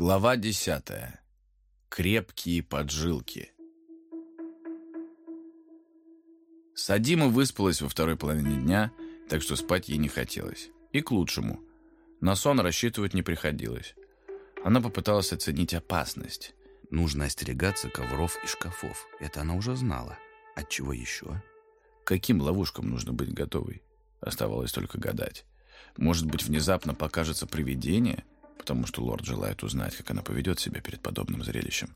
Глава десятая. Крепкие поджилки. Садима выспалась во второй половине дня, так что спать ей не хотелось. И к лучшему. На сон рассчитывать не приходилось. Она попыталась оценить опасность. Нужно остерегаться ковров и шкафов. Это она уже знала. От чего еще? Каким ловушкам нужно быть готовой? Оставалось только гадать. Может быть, внезапно покажется привидение – потому что лорд желает узнать, как она поведет себя перед подобным зрелищем.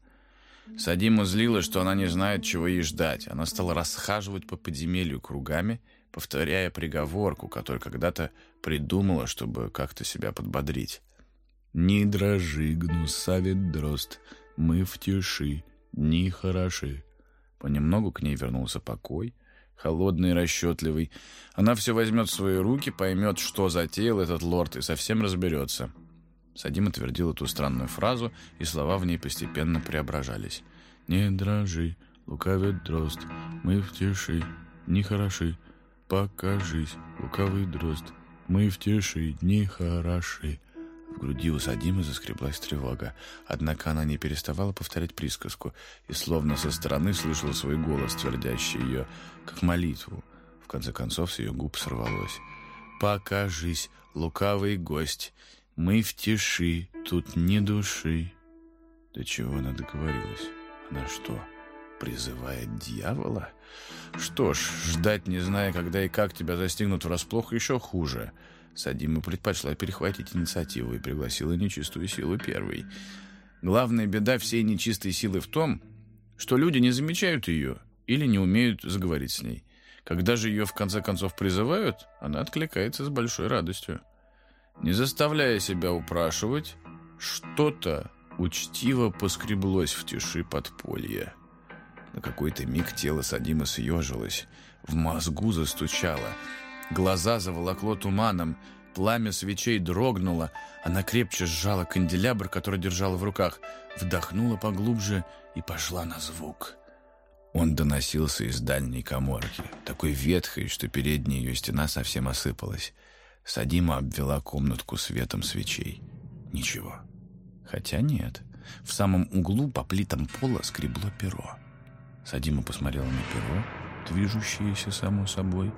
Садима злилась, что она не знает, чего ей ждать. Она стала расхаживать по подземелью кругами, повторяя приговорку, которую когда-то придумала, чтобы как-то себя подбодрить. «Не дрожи, гнусавит дрозд, мы в тиши, не хороши». Понемногу к ней вернулся покой, холодный и расчетливый. Она все возьмет в свои руки, поймет, что затеял этот лорд, и совсем разберется. Садим отвердил эту странную фразу, и слова в ней постепенно преображались. «Не дрожи, лукавит дрозд, мы в тиши, не хороши, покажись, лукавый дрозд, мы в тиши, не хороши». В груди у Садимы заскреблась тревога, однако она не переставала повторять присказку и словно со стороны слышала свой голос, твердящий ее, как молитву. В конце концов с ее губ сорвалось. «Покажись, лукавый гость, мы в тиши, тут ни души. До чего она договорилась? Она что, призывает дьявола? Что ж, ждать, не зная, когда и как тебя застигнут врасплох, еще хуже. Садима предпочла перехватить инициативу и пригласила нечистую силу первой. Главная беда всей нечистой силы в том, что люди не замечают ее или не умеют заговорить с ней. Когда же ее в конце концов призывают, она откликается с большой радостью. Не заставляя себя упрашивать, что-то учтиво поскреблось в тиши подполья. На какой-то миг тело Садима съежилось, в мозгу застучало, глаза заволокло туманом, пламя свечей дрогнуло, она крепче сжала канделябр, который держала в руках, вдохнула поглубже и пошла на звук. Он доносился из дальней коморки, такой ветхой, что передняя ее стена совсем осыпалась. Садима обвела комнатку светом свечей. Ничего. Хотя нет. В самом углу по плитам пола скребло перо. Садима посмотрела на перо, движущееся само собой.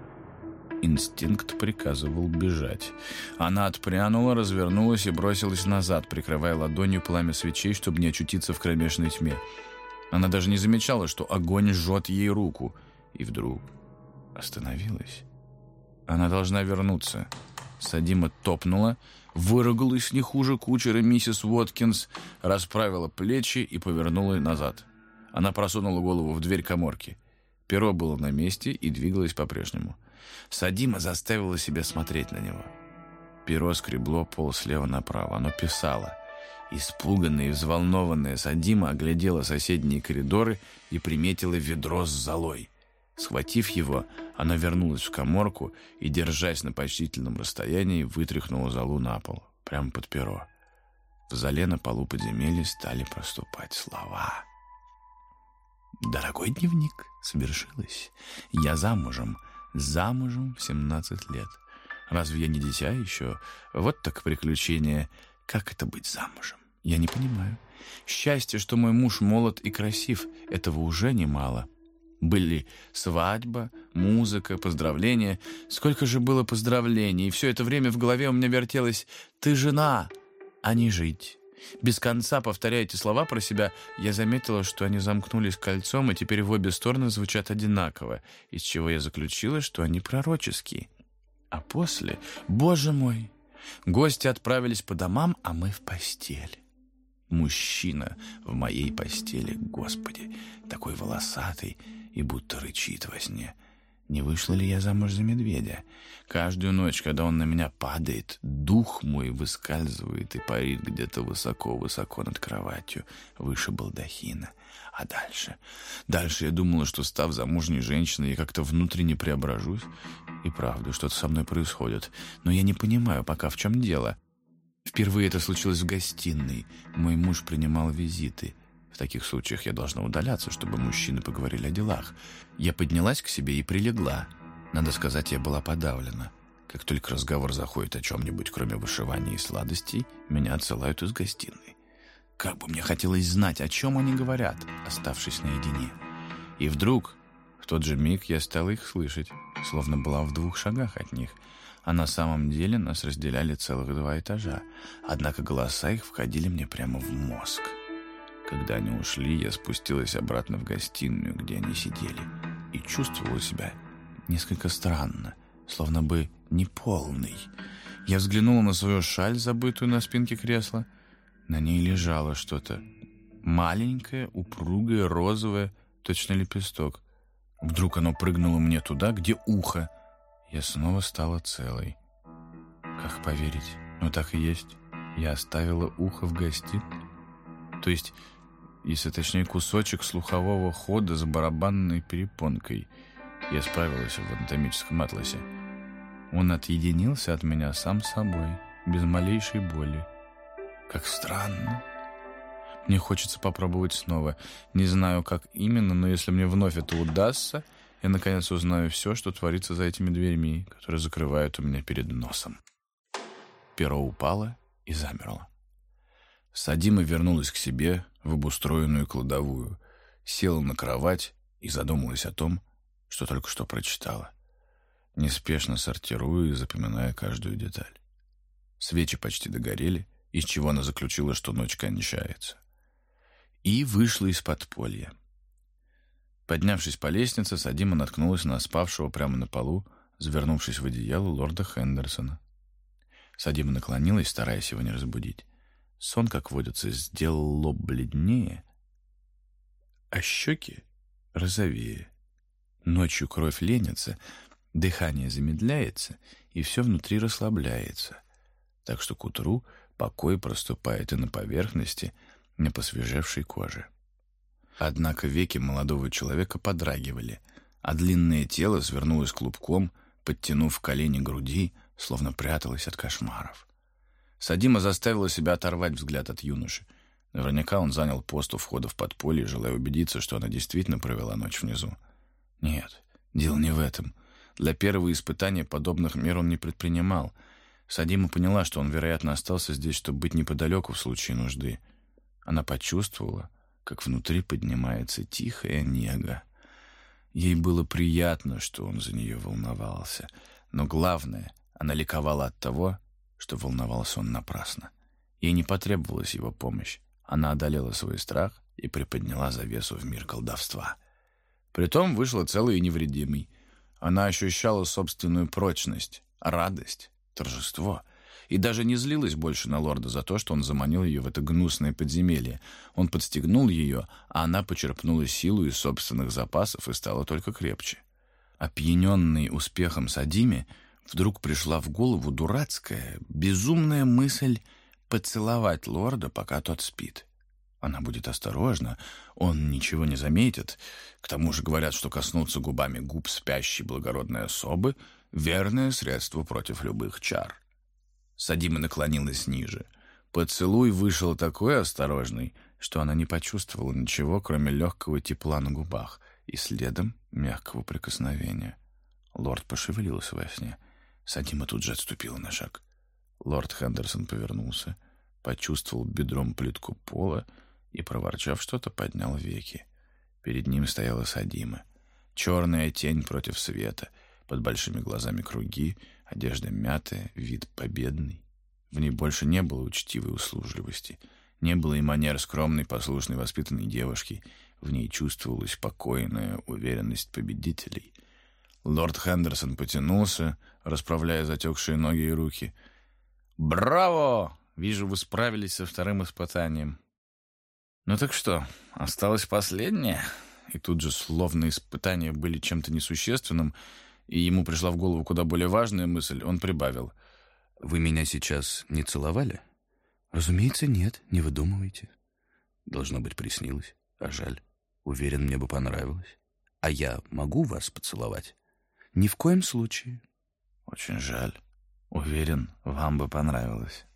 Инстинкт приказывал бежать. Она отпрянула, развернулась и бросилась назад, прикрывая ладонью пламя свечей, чтобы не очутиться в кромешной тьме. Она даже не замечала, что огонь жжет ей руку. И вдруг остановилась. Она должна вернуться. Садима топнула, выругалась не хуже кучера миссис Уоткинс, расправила плечи и повернула назад. Она просунула голову в дверь коморки. Перо было на месте и двигалось по-прежнему. Садима заставила себя смотреть на него. Перо скребло пол слева направо. Оно писало. Испуганная и взволнованная Садима оглядела соседние коридоры и приметила ведро с золой. Схватив его, она вернулась в коморку и, держась на почтительном расстоянии, вытряхнула залу на пол, прямо под перо. В зале на полу подземелья стали проступать слова. «Дорогой дневник, свершилось. Я замужем, замужем в 17 лет. Разве я не дитя еще? Вот так приключение. Как это быть замужем? Я не понимаю. Счастье, что мой муж молод и красив, этого уже немало». Были свадьба, музыка, поздравления. Сколько же было поздравлений, и все это время в голове у меня вертелось «ты жена, а не жить». Без конца повторяя эти слова про себя, я заметила, что они замкнулись кольцом и теперь в обе стороны звучат одинаково, из чего я заключила, что они пророческие. А после, боже мой, гости отправились по домам, а мы в постель. Мужчина в моей постели, господи, такой волосатый, и будто рычит во сне. Не вышла ли я замуж за медведя? Каждую ночь, когда он на меня падает, дух мой выскальзывает и парит где-то высоко-высоко над кроватью, выше балдахина. А дальше? Дальше я думала, что, став замужней женщиной, я как-то внутренне преображусь. И правда, что-то со мной происходит. Но я не понимаю пока, в чем дело. Впервые это случилось в гостиной. Мой муж принимал визиты. В таких случаях я должна удаляться, чтобы мужчины поговорили о делах. Я поднялась к себе и прилегла. Надо сказать, я была подавлена. Как только разговор заходит о чем-нибудь, кроме вышивания и сладостей, меня отсылают из гостиной. Как бы мне хотелось знать, о чем они говорят, оставшись наедине. И вдруг, в тот же миг, я стал их слышать, словно была в двух шагах от них. А на самом деле нас разделяли целых два этажа. Однако голоса их входили мне прямо в мозг. Когда они ушли, я спустилась обратно в гостиную, где они сидели, и чувствовала себя несколько странно, словно бы неполный. Я взглянула на свою шаль, забытую на спинке кресла. На ней лежало что-то маленькое, упругое, розовое, точно лепесток. Вдруг оно прыгнуло мне туда, где ухо. Я снова стала целой. Как поверить? Ну так и есть. Я оставила ухо в гостиной. То есть, если точнее, кусочек слухового хода с барабанной перепонкой. Я справилась в анатомическом атласе. Он отъединился от меня сам собой, без малейшей боли. Как странно. Мне хочется попробовать снова. Не знаю, как именно, но если мне вновь это удастся, я наконец узнаю все, что творится за этими дверьми, которые закрывают у меня перед носом. Перо упало и замерло. Садима вернулась к себе в обустроенную кладовую, села на кровать и задумалась о том, что только что прочитала неспешно сортируя и запоминая каждую деталь. Свечи почти догорели, из чего она заключила, что ночь кончается. И вышла из подполья. Поднявшись по лестнице, Садима наткнулась на спавшего прямо на полу, завернувшись в одеяло лорда Хендерсона. Садима наклонилась, стараясь его не разбудить. Сон, как водится, сделал лоб бледнее, а щеки розовее. Ночью кровь ленится, Дыхание замедляется, и все внутри расслабляется. Так что к утру покой проступает и на поверхности, на посвежевшей коже. Однако веки молодого человека подрагивали, а длинное тело свернулось клубком, подтянув колени груди, словно пряталось от кошмаров. Садима заставила себя оторвать взгляд от юноши. Наверняка он занял пост у входа в подполье, желая убедиться, что она действительно провела ночь внизу. Нет, дело не в этом. Для первого испытания подобных мер он не предпринимал. Садима поняла, что он, вероятно, остался здесь, чтобы быть неподалеку в случае нужды. Она почувствовала, как внутри поднимается тихая нега. Ей было приятно, что он за нее волновался. Но главное, она ликовала от того, что волновался он напрасно. Ей не потребовалась его помощь. Она одолела свой страх и приподняла завесу в мир колдовства. Притом вышла целой и невредимой — она ощущала собственную прочность, радость, торжество и даже не злилась больше на лорда за то, что он заманил ее в это гнусное подземелье. Он подстегнул ее, а она почерпнула силу из собственных запасов и стала только крепче. Опьяненный успехом Садиме, вдруг пришла в голову дурацкая, безумная мысль поцеловать лорда, пока тот спит. Она будет осторожна, он ничего не заметит. К тому же говорят, что коснуться губами губ спящей благородной особы — верное средство против любых чар. Садима наклонилась ниже. Поцелуй вышел такой осторожный, что она не почувствовала ничего, кроме легкого тепла на губах и следом мягкого прикосновения. Лорд пошевелился во сне. Садима тут же отступила на шаг. Лорд Хендерсон повернулся, почувствовал бедром плитку пола и, проворчав что-то, поднял веки. Перед ним стояла Садима. Черная тень против света, под большими глазами круги, одежда мятая, вид победный. В ней больше не было учтивой услужливости, не было и манер скромной, послушной, воспитанной девушки. В ней чувствовалась спокойная уверенность победителей. Лорд Хендерсон потянулся, расправляя затекшие ноги и руки. «Браво! Вижу, вы справились со вторым испытанием. Ну так что, осталось последнее? И тут же, словно испытания были чем-то несущественным, и ему пришла в голову куда более важная мысль, он прибавил. «Вы меня сейчас не целовали?» «Разумеется, нет, не выдумывайте». «Должно быть, приснилось. А жаль. Уверен, мне бы понравилось. А я могу вас поцеловать?» «Ни в коем случае». «Очень жаль. Уверен, вам бы понравилось».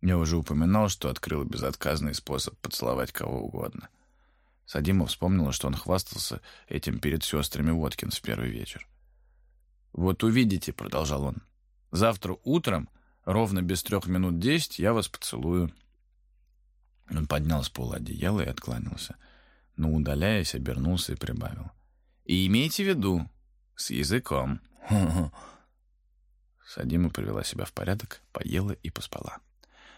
Я уже упоминал, что открыл безотказный способ поцеловать кого угодно. Садимов вспомнила, что он хвастался этим перед сестрами Уоткинс в первый вечер. «Вот увидите», — продолжал он, — «завтра утром, ровно без трех минут десять, я вас поцелую». Он поднял с пола одеяло и откланялся. Но, удаляясь, обернулся и прибавил. «И имейте в виду, с языком». Садима привела себя в порядок, поела и поспала.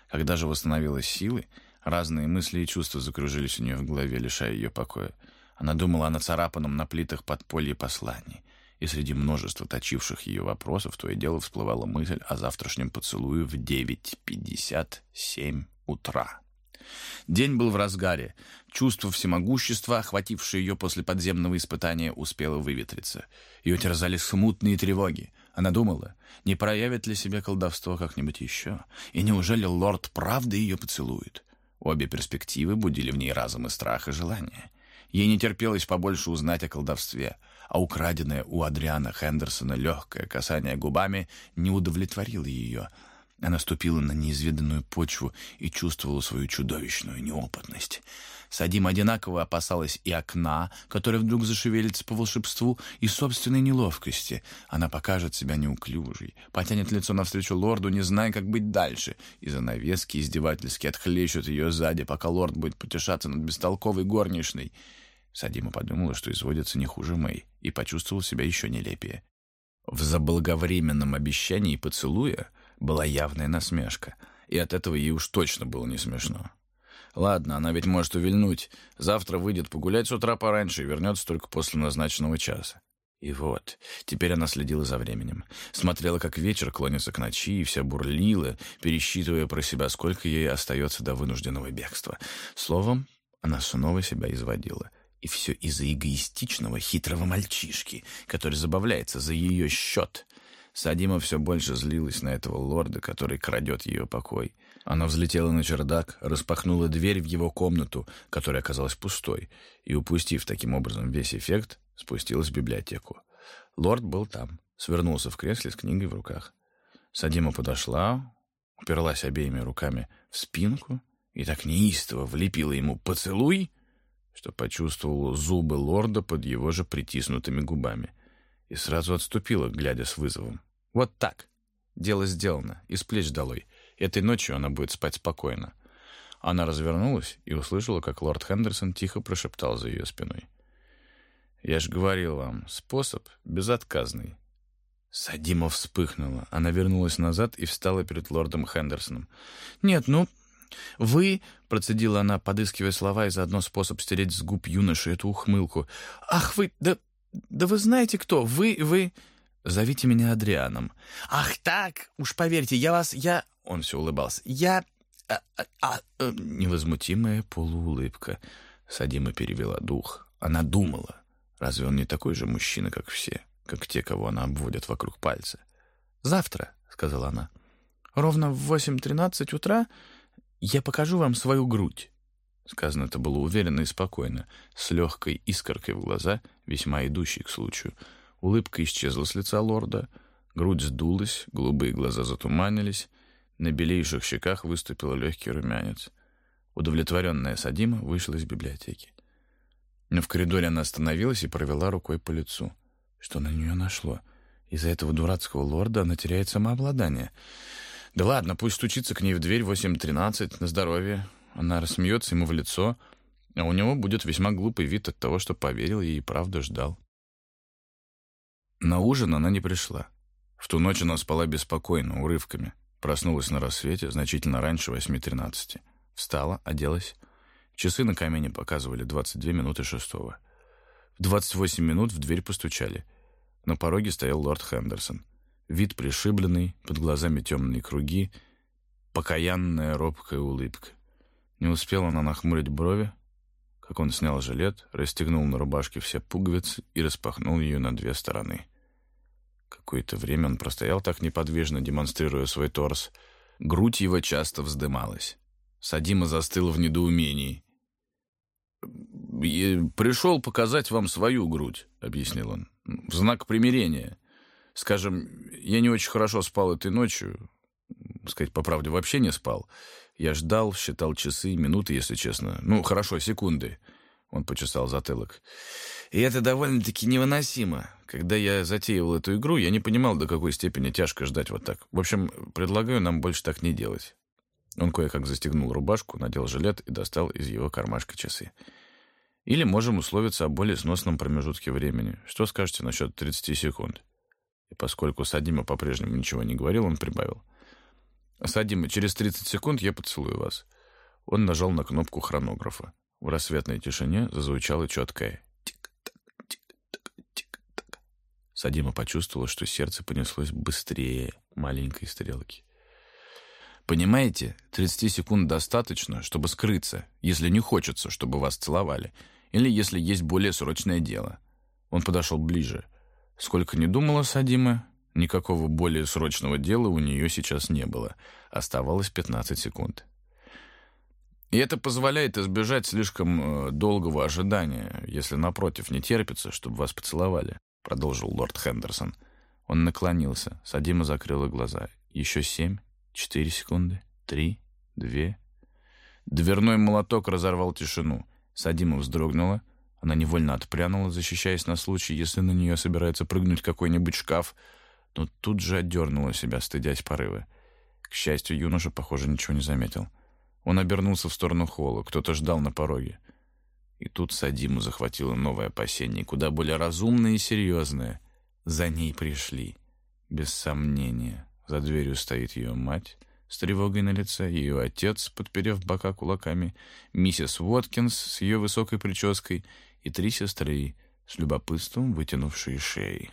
Когда же восстановилась силы, разные мысли и чувства закружились у нее в голове, лишая ее покоя. Она думала о нацарапанном на плитах подполье послании, и среди множества точивших ее вопросов то и дело всплывала мысль о завтрашнем поцелуе в 9.57 утра. День был в разгаре. Чувство всемогущества, охватившее ее после подземного испытания, успело выветриться. Ее терзали смутные тревоги. Она думала, не проявит ли себе колдовство как-нибудь еще, и неужели лорд правда ее поцелует? Обе перспективы будили в ней разум и страх, и желание. Ей не терпелось побольше узнать о колдовстве, а украденное у Адриана Хендерсона легкое касание губами не удовлетворило ее — она ступила на неизведанную почву и чувствовала свою чудовищную неопытность. Садим одинаково опасалась и окна, которое вдруг зашевелится по волшебству, и собственной неловкости. Она покажет себя неуклюжей, потянет лицо навстречу лорду, не зная, как быть дальше, и занавески издевательски отхлещут ее сзади, пока лорд будет потешаться над бестолковой горничной. Садима подумала, что изводится не хуже Мэй, и почувствовала себя еще нелепее. В заблаговременном обещании поцелуя была явная насмешка, и от этого ей уж точно было не смешно. Ладно, она ведь может увильнуть. Завтра выйдет погулять с утра пораньше и вернется только после назначенного часа. И вот, теперь она следила за временем. Смотрела, как вечер клонится к ночи, и вся бурлила, пересчитывая про себя, сколько ей остается до вынужденного бегства. Словом, она снова себя изводила. И все из-за эгоистичного, хитрого мальчишки, который забавляется за ее счет. Садима все больше злилась на этого лорда, который крадет ее покой. Она взлетела на чердак, распахнула дверь в его комнату, которая оказалась пустой, и, упустив таким образом весь эффект, спустилась в библиотеку. Лорд был там, свернулся в кресле с книгой в руках. Садима подошла, уперлась обеими руками в спинку и так неистово влепила ему «поцелуй», что почувствовала зубы лорда под его же притиснутыми губами — и сразу отступила, глядя с вызовом. «Вот так. Дело сделано. Из плеч долой. Этой ночью она будет спать спокойно». Она развернулась и услышала, как лорд Хендерсон тихо прошептал за ее спиной. «Я ж говорил вам, способ безотказный». Садима вспыхнула. Она вернулась назад и встала перед лордом Хендерсоном. «Нет, ну, вы...» — процедила она, подыскивая слова и заодно способ стереть с губ юноши эту ухмылку. «Ах вы... Да «Да вы знаете кто? Вы... вы...» «Зовите меня Адрианом». «Ах так! Уж поверьте, я вас... я...» Он все улыбался. «Я... А, а, а, э, Невозмутимая полуулыбка. Садима перевела дух. Она думала. Разве он не такой же мужчина, как все? Как те, кого она обводит вокруг пальца? «Завтра», — сказала она, — «ровно в восемь тринадцать утра я покажу вам свою грудь». Сказано это было уверенно и спокойно, с легкой искоркой в глаза, весьма идущей к случаю. Улыбка исчезла с лица лорда, грудь сдулась, голубые глаза затуманились, на белейших щеках выступил легкий румянец. Удовлетворенная Садима вышла из библиотеки. Но в коридоре она остановилась и провела рукой по лицу. Что на нее нашло? Из-за этого дурацкого лорда она теряет самообладание. Да ладно, пусть стучится к ней в дверь 8.13, на здоровье. Она рассмеется ему в лицо, а у него будет весьма глупый вид от того, что поверил ей и правду ждал. На ужин она не пришла. В ту ночь она спала беспокойно, урывками. Проснулась на рассвете, значительно раньше 8.13. Встала, оделась. Часы на камине показывали 22 минуты шестого. В 28 минут в дверь постучали. На пороге стоял лорд Хендерсон. Вид пришибленный, под глазами темные круги, покаянная робкая улыбка. Не успела она нахмурить брови, как он снял жилет, расстегнул на рубашке все пуговицы и распахнул ее на две стороны. Какое-то время он простоял так неподвижно, демонстрируя свой торс. Грудь его часто вздымалась. Садима застыла в недоумении. «Пришел показать вам свою грудь», — объяснил он, — «в знак примирения. Скажем, я не очень хорошо спал этой ночью, сказать по правде, вообще не спал. Я ждал, считал часы, минуты, если честно. Ну, хорошо, секунды. Он почесал затылок. И это довольно-таки невыносимо. Когда я затеивал эту игру, я не понимал, до какой степени тяжко ждать вот так. В общем, предлагаю нам больше так не делать. Он кое-как застегнул рубашку, надел жилет и достал из его кармашка часы. Или можем условиться о более сносном промежутке времени. Что скажете насчет 30 секунд? И поскольку Садима по-прежнему ничего не говорил, он прибавил. «Садима, через 30 секунд я поцелую вас». Он нажал на кнопку хронографа. В рассветной тишине зазвучало четкое «тик-так, тик-так, тик-так». Садима почувствовала, что сердце понеслось быстрее маленькой стрелки. Понимаете, 30 секунд достаточно, чтобы скрыться, если не хочется, чтобы вас целовали, или если есть более срочное дело. Он подошел ближе. Сколько не думала Садима, никакого более срочного дела у нее сейчас не было. Оставалось 15 секунд. И это позволяет избежать слишком э, долгого ожидания, если, напротив, не терпится, чтобы вас поцеловали, продолжил лорд Хендерсон. Он наклонился, Садима закрыла глаза. Еще семь, четыре секунды, три, две. Дверной молоток разорвал тишину. Садима вздрогнула. Она невольно отпрянула, защищаясь на случай, если на нее собирается прыгнуть какой-нибудь шкаф, но тут же отдернула себя, стыдясь порывы. К счастью, юноша, похоже, ничего не заметил. Он обернулся в сторону холла. Кто-то ждал на пороге. И тут Садиму захватило новое опасение, куда более разумное и серьезное. За ней пришли. Без сомнения. За дверью стоит ее мать с тревогой на лице, ее отец, подперев бока кулаками, миссис Уоткинс с ее высокой прической и три сестры с любопытством вытянувшие шеи.